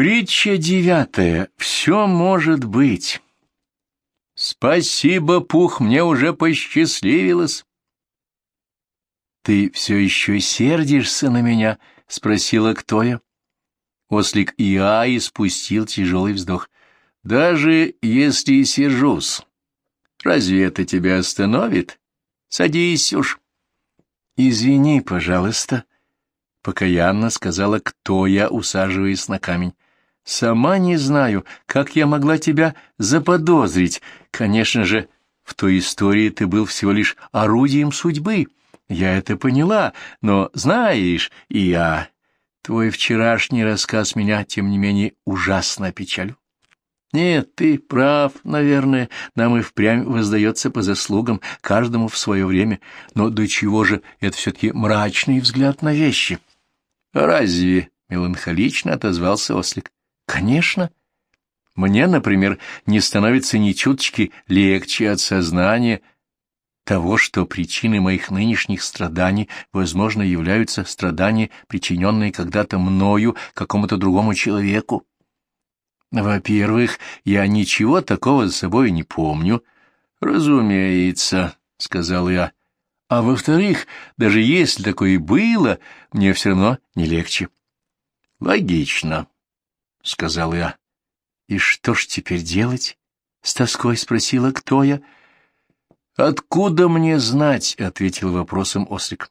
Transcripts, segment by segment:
Притча девятая. Все может быть. Спасибо, Пух, мне уже посчастливилось. Ты все еще сердишься на меня? — спросила Ктоя. Ослик Иа испустил тяжелый вздох. Даже если и сержусь, разве это тебя остановит? Садись уж. Извини, пожалуйста, — покаянно сказала кто я, усаживаясь на камень. Сама не знаю, как я могла тебя заподозрить. Конечно же, в той истории ты был всего лишь орудием судьбы. Я это поняла, но, знаешь, и я... Твой вчерашний рассказ меня, тем не менее, ужасно опечалил. Нет, ты прав, наверное, нам и впрямь воздается по заслугам, каждому в свое время, но до чего же это все-таки мрачный взгляд на вещи? Разве? — меланхолично отозвался ослик. Конечно. Мне, например, не становится ни чуточки легче от сознания того, что причиной моих нынешних страданий, возможно, являются страдания, причиненные когда-то мною какому-то другому человеку. Во-первых, я ничего такого за собой не помню. Разумеется, — сказал я. А во-вторых, даже если такое и было, мне все равно не легче. Логично, — сказал я. И что ж теперь делать? — с тоской спросила кто я. Откуда мне знать? — ответил вопросом Ослик.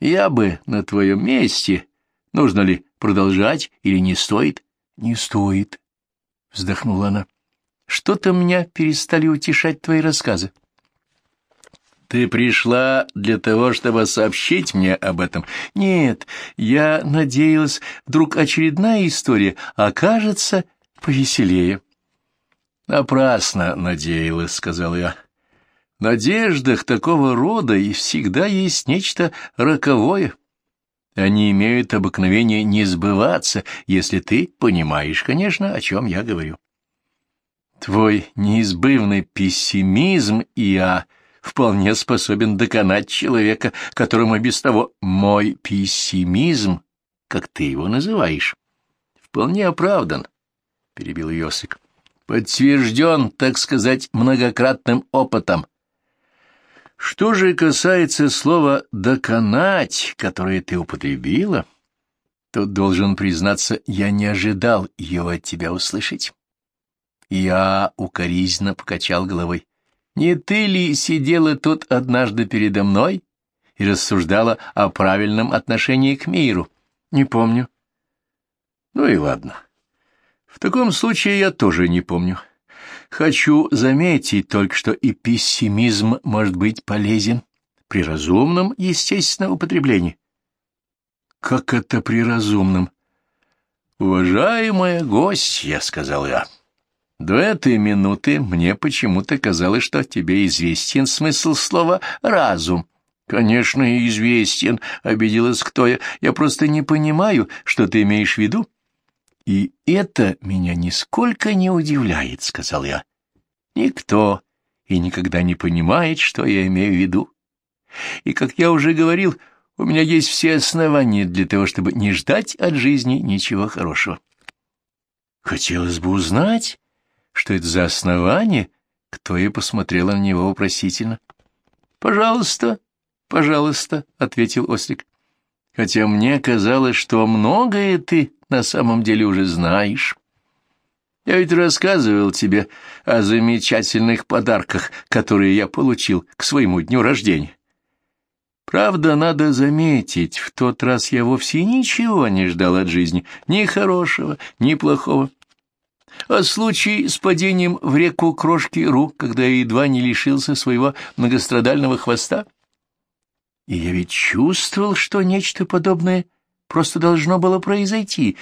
Я бы на твоем месте. Нужно ли продолжать или не стоит? Не стоит, — вздохнула она. — Что-то меня перестали утешать твои рассказы. — Ты пришла для того, чтобы сообщить мне об этом? — Нет, я надеялась, вдруг очередная история окажется повеселее. — Напрасно надеялась, — сказал я. — В надеждах такого рода и всегда есть нечто роковое. Они имеют обыкновение не сбываться, если ты понимаешь, конечно, о чем я говорю. Твой неизбывный пессимизм, и я вполне способен доконать человека, которому без того мой пессимизм, как ты его называешь, вполне оправдан, — перебил Йосик. Подтвержден, так сказать, многократным опытом. Что же касается слова «доконать», которое ты употребила, то, должен признаться, я не ожидал его от тебя услышать. Я укоризненно покачал головой. Не ты ли сидела тут однажды передо мной и рассуждала о правильном отношении к миру? Не помню. Ну и ладно. В таком случае я тоже не помню. Хочу заметить только, что и пессимизм может быть полезен при разумном, естественном употреблении. Как это при разумном? Уважаемая гостья, — сказал я, — до этой минуты мне почему-то казалось, что тебе известен смысл слова «разум». Конечно, известен, — обиделась кто я, — я просто не понимаю, что ты имеешь в виду. И это меня нисколько не удивляет, — сказал я. Никто и никогда не понимает, что я имею в виду. И, как я уже говорил, у меня есть все основания для того, чтобы не ждать от жизни ничего хорошего. Хотелось бы узнать, что это за основание, кто и посмотрела на него вопросительно. — Пожалуйста, пожалуйста, — ответил Ослик. — Хотя мне казалось, что многое ты на самом деле уже знаешь. Я ведь рассказывал тебе о замечательных подарках, которые я получил к своему дню рождения. Правда, надо заметить, в тот раз я вовсе ничего не ждал от жизни, ни хорошего, ни плохого. А случай с падением в реку Крошки Ру, когда я едва не лишился своего многострадального хвоста? И я ведь чувствовал, что нечто подобное просто должно было произойти.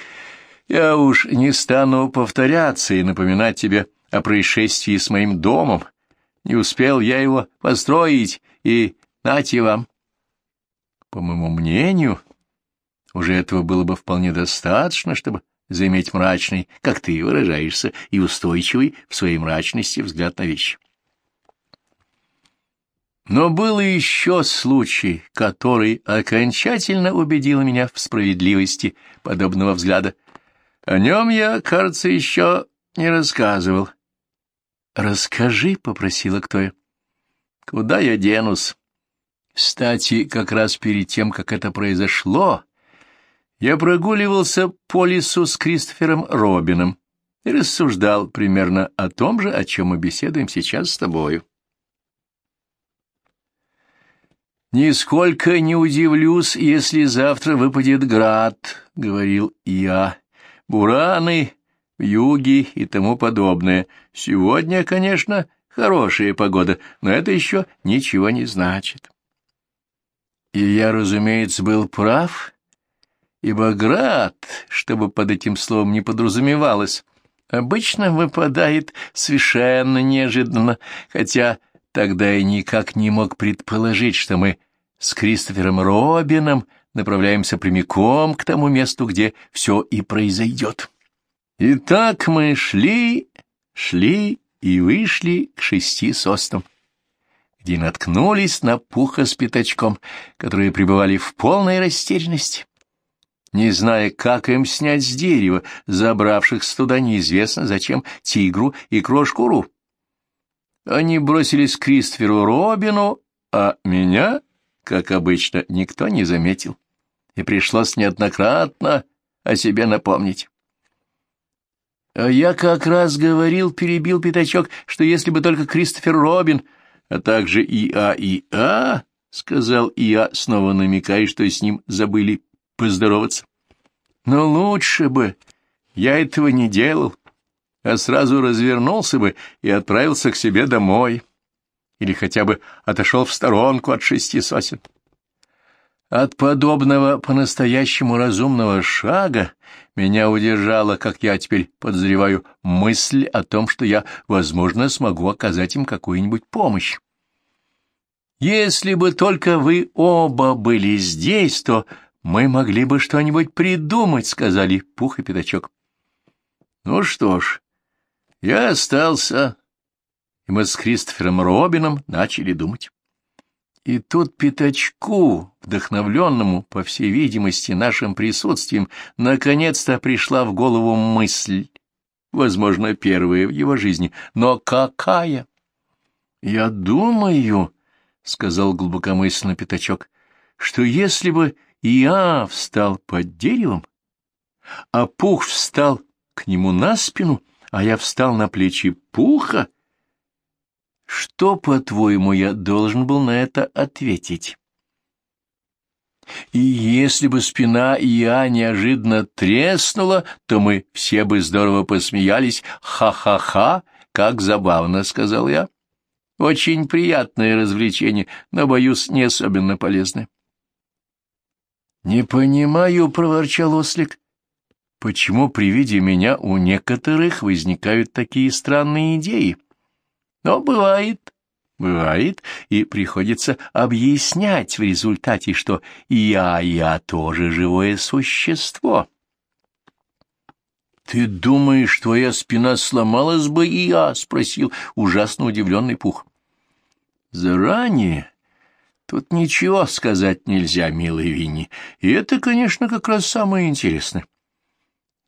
Я уж не стану повторяться и напоминать тебе о происшествии с моим домом. Не успел я его построить, и нате вам. По моему мнению, уже этого было бы вполне достаточно, чтобы заиметь мрачный, как ты выражаешься, и устойчивый в своей мрачности взгляд на вещи. Но был еще случай, который окончательно убедил меня в справедливости подобного взгляда. О нем я, кажется, еще не рассказывал. — Расскажи, — попросила Ктоя. — Куда я денусь? Кстати, как раз перед тем, как это произошло, я прогуливался по лесу с Кристофером Робином и рассуждал примерно о том же, о чем мы беседуем сейчас с тобою. «Нисколько не удивлюсь, если завтра выпадет град», — говорил я. «Бураны, юги и тому подобное. Сегодня, конечно, хорошая погода, но это еще ничего не значит». И я, разумеется, был прав, ибо град, чтобы под этим словом не подразумевалось, обычно выпадает совершенно неожиданно, хотя тогда я никак не мог предположить, что мы с Кристофером Робином направляемся прямиком к тому месту, где все и произойдет. И так мы шли, шли и вышли к шести соснам, где наткнулись на пуха с пятачком, которые пребывали в полной растерянности не зная, как им снять с дерева, забравшихся туда неизвестно зачем тигру и крошку Ру. Они бросились к Кристоферу Робину, а меня, как обычно, никто не заметил, и пришлось неоднократно о себе напомнить. А я как раз говорил, перебил пятачок, что если бы только Кристофер Робин, а также ИА и А, сказал ИА, снова намекая, что с ним забыли поздороваться. Но лучше бы я этого не делал, а сразу развернулся бы и отправился к себе домой, или хотя бы отошел в сторонку от шести сосен. От подобного по-настоящему разумного шага меня удержала, как я теперь подозреваю, мысль о том, что я, возможно, смогу оказать им какую-нибудь помощь. Если бы только вы оба были здесь, то мы могли бы что-нибудь придумать, — сказали Пух и Пятачок. Ну что ж, я остался, и мы с Кристофером Робином начали думать. И тут Пятачку, вдохновленному, по всей видимости, нашим присутствием, наконец-то пришла в голову мысль, возможно, первая в его жизни, но какая? — Я думаю, — сказал глубокомысленно Пятачок, — что если бы я встал под деревом, а Пух встал к нему на спину, а я встал на плечи Пуха. Что, по-твоему, я должен был на это ответить? И если бы спина Я неожиданно треснула, то мы все бы здорово посмеялись. Ха-ха-ха, как забавно, — сказал я. Очень приятное развлечение, но, боюсь, не особенно полезное. — Не понимаю, — проворчал ослик, — почему при виде меня у некоторых возникают такие странные идеи? Но бывает, бывает, и приходится объяснять в результате, что я, я тоже живое существо. — Ты думаешь, твоя спина сломалась бы и я? — спросил ужасно удивленный Пух. — Заранее Тут ничего сказать нельзя, милый Винни, и это, конечно, как раз самое интересное.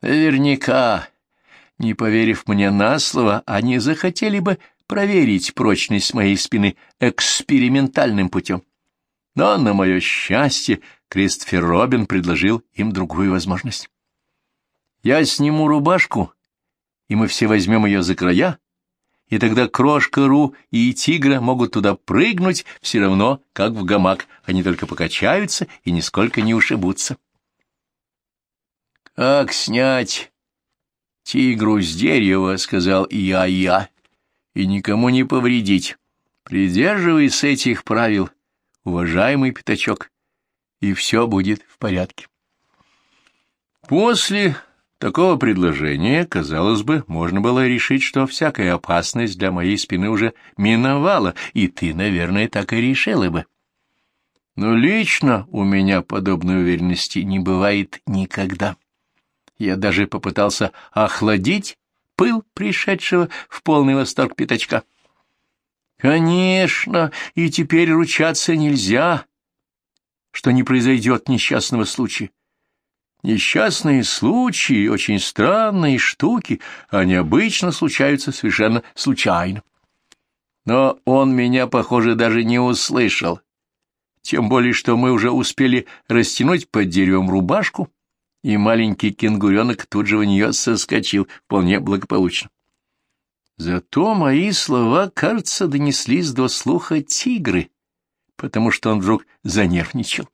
Наверняка, не поверив мне на слово, они захотели бы проверить прочность моей спины экспериментальным путем. Но, на мое счастье, Кристофер Робин предложил им другую возможность. Я сниму рубашку, и мы все возьмем ее за края, и тогда крошка Ру и тигра могут туда прыгнуть все равно, как в гамак, они только покачаются и нисколько не ушибутся. — Как снять тигру с дерева, — сказал я-я, — и никому не повредить. Придерживайся этих правил, уважаемый пятачок, и все будет в порядке. После такого предложения, казалось бы, можно было решить, что всякая опасность для моей спины уже миновала, и ты, наверное, так и решила бы. Но лично у меня подобной уверенности не бывает никогда. Я даже попытался охладить пыл пришедшего в полный восторг пятачка. Конечно, и теперь ручаться нельзя, что не произойдет несчастного случая. Несчастные случаи, очень странные штуки, они обычно случаются совершенно случайно. Но он меня, похоже, даже не услышал. Тем более, что мы уже успели растянуть под деревом рубашку, и маленький кенгуренок тут же в нее соскочил, вполне благополучно. Зато мои слова, кажется, донеслись до слуха тигры, потому что он вдруг занервничал.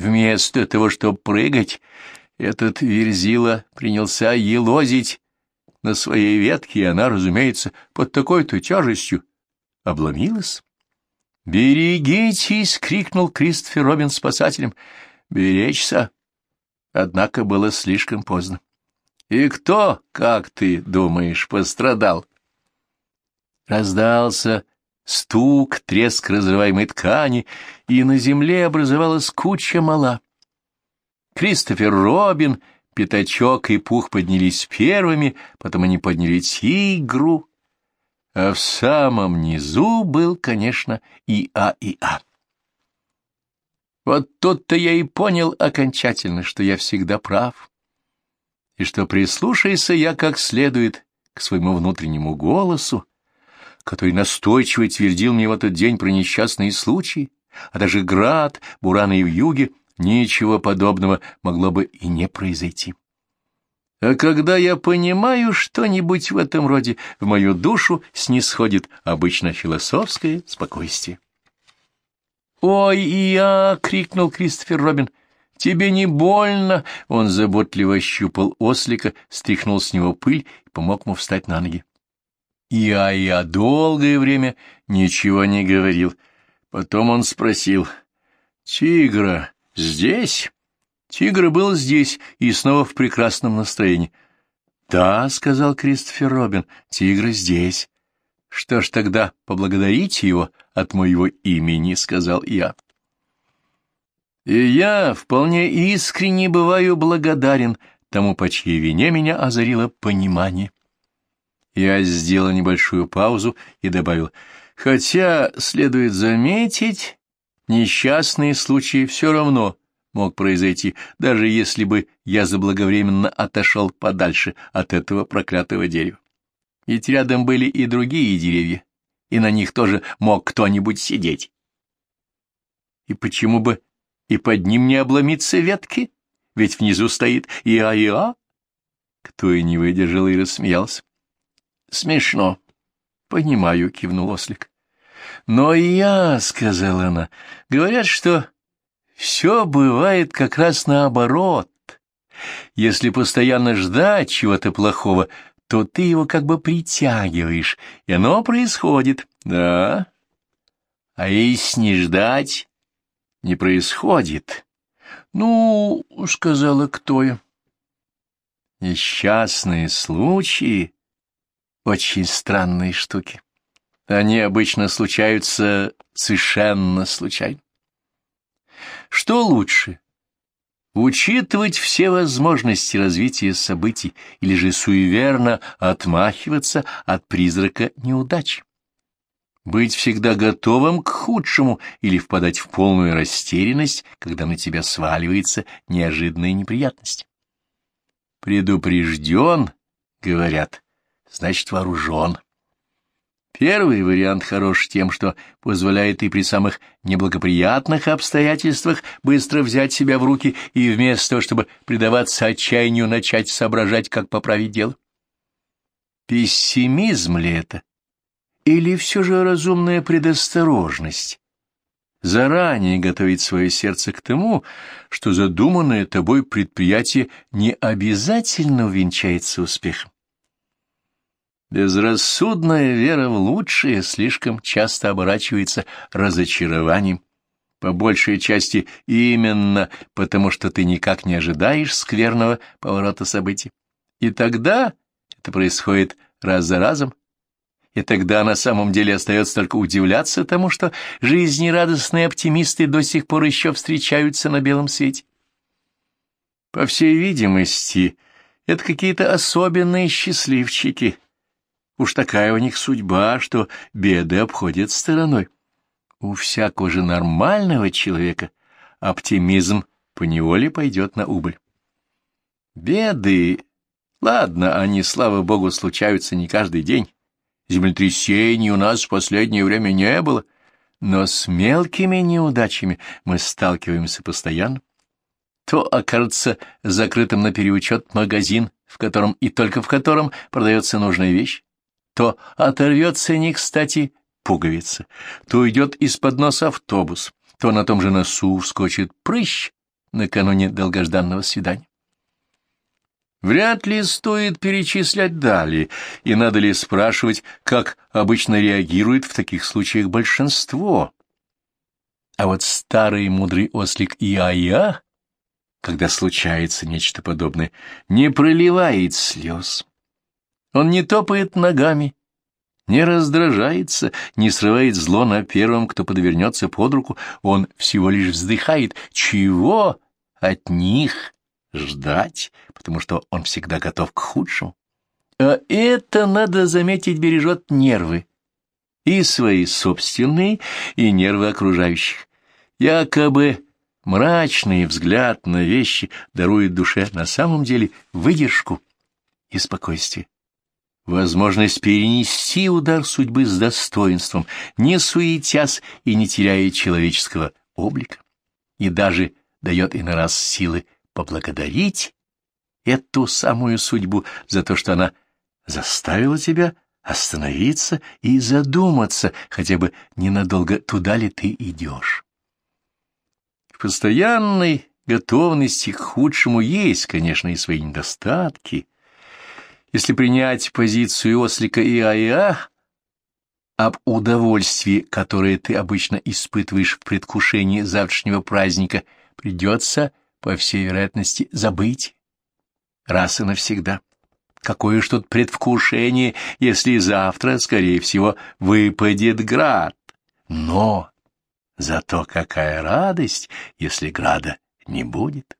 Вместо того, чтобы прыгать, этот верзила принялся елозить на своей ветке, и она, разумеется, под такой-то тяжестью обломилась. «Берегитесь!» — крикнул Кристофер Робин спасателем. «Беречься!» Однако было слишком поздно. «И кто, как ты думаешь, пострадал?» Раздался стук, треск разрываемой ткани, и на земле образовалась куча мала. Кристофер Робин, Пятачок и Пух поднялись первыми, потом они подняли Тигру, а в самом низу был, конечно, и А, и А. Вот тут-то я и понял окончательно, что я всегда прав, и что прислушайся я как следует к своему внутреннему голосу, который настойчиво твердил мне в этот день про несчастные случаи, а даже град, бураны и вьюги, ничего подобного могло бы и не произойти. А когда я понимаю что-нибудь в этом роде, в мою душу снисходит обычно философское спокойствие. «Ой, я!» — крикнул Кристофер Робин. «Тебе не больно?» Он заботливо щупал ослика, стряхнул с него пыль и помог ему встать на ноги. Я долгое время ничего не говорил. Потом он спросил, «Тигра здесь?» Тигр был здесь и снова в прекрасном настроении. «Да», — сказал Кристофер Робин, — «тигр здесь». «Что ж тогда, поблагодарите его от моего имени», — сказал я. И я вполне искренне бываю благодарен тому, по чьей вине меня озарило понимание. Я сделал небольшую паузу и добавил, хотя, следует заметить, несчастный случай все равно мог произойти, даже если бы я заблаговременно отошел подальше от этого проклятого дерева. Ведь рядом были и другие деревья, и на них тоже мог кто-нибудь сидеть. И почему бы и под ним не обломиться ветки? Ведь внизу стоит Иа-Иа. Кто и не выдержал и рассмеялся. Смешно. Понимаю, кивнул ослик. Но я, сказала она, говорят, что все бывает как раз наоборот. Если постоянно ждать чего-то плохого, то ты его как бы притягиваешь, и оно происходит, да? А если не ждать, не происходит. Ну, сказала кто я. Несчастные случаи очень странные штуки. Они обычно случаются совершенно случайно. Что лучше? Учитывать все возможности развития событий или же суеверно отмахиваться от призрака неудачи? Быть всегда готовым к худшему или впадать в полную растерянность, когда на тебя сваливается неожиданная неприятность? Предупрежден, говорят, значит вооружен. Первый вариант хорош тем, что позволяет и при самых неблагоприятных обстоятельствах быстро взять себя в руки и вместо того, чтобы предаваться отчаянию, начать соображать, как поправить дело. Пессимизм ли это? Или все же разумная предосторожность? Заранее готовить свое сердце к тому, что задуманное тобой предприятие не обязательно увенчается успехом. Безрассудная вера в лучшее слишком часто оборачивается разочарованием, по большей части именно потому, что ты никак не ожидаешь скверного поворота событий. И тогда это происходит раз за разом, и тогда на самом деле остается только удивляться тому, что жизнерадостные оптимисты до сих пор еще встречаются на белом свете. По всей видимости, это какие-то особенные счастливчики — Уж такая у них судьба, что беды обходят стороной. У всякого же нормального человека оптимизм поневоле пойдет на убыль. Беды... Ладно, они, слава богу, случаются не каждый день. Землетрясений у нас в последнее время не было, но с мелкими неудачами мы сталкиваемся постоянно. То окажется закрытым на переучет магазин, в котором и только в котором продается нужная вещь, то оторвется не кстати пуговица, то идет из-под носа автобус, то на том же носу вскочит прыщ накануне долгожданного свидания. Вряд ли стоит перечислять далее, и надо ли спрашивать, как обычно реагирует в таких случаях большинство. А вот старый мудрый ослик Иая, когда случается нечто подобное, не проливает слез. Он не топает ногами, не раздражается, не срывает зло на первом, кто подвернется под руку, он всего лишь вздыхает. Чего от них ждать, потому что он всегда готов к худшему. А это, надо заметить, бережет нервы. И свои собственные, и нервы окружающих. Якобы мрачный взгляд на вещи дарует душе на самом деле выдержку и спокойствие. Возможность перенести удар судьбы с достоинством, не суетясь и не теряя человеческого облика, и даже дает иной раз силы поблагодарить эту самую судьбу за то, что она заставила тебя остановиться и задуматься хотя бы ненадолго, туда ли ты идешь. В постоянной готовности к худшему есть, конечно, и свои недостатки. Если принять позицию ослика и АИА, об удовольствии, которое ты обычно испытываешь в предвкушении завтрашнего праздника, придется по всей вероятности, забыть раз и навсегда. Какое ж тут предвкушение, если завтра, скорее всего, выпадет град. Но зато какая радость, если града не будет.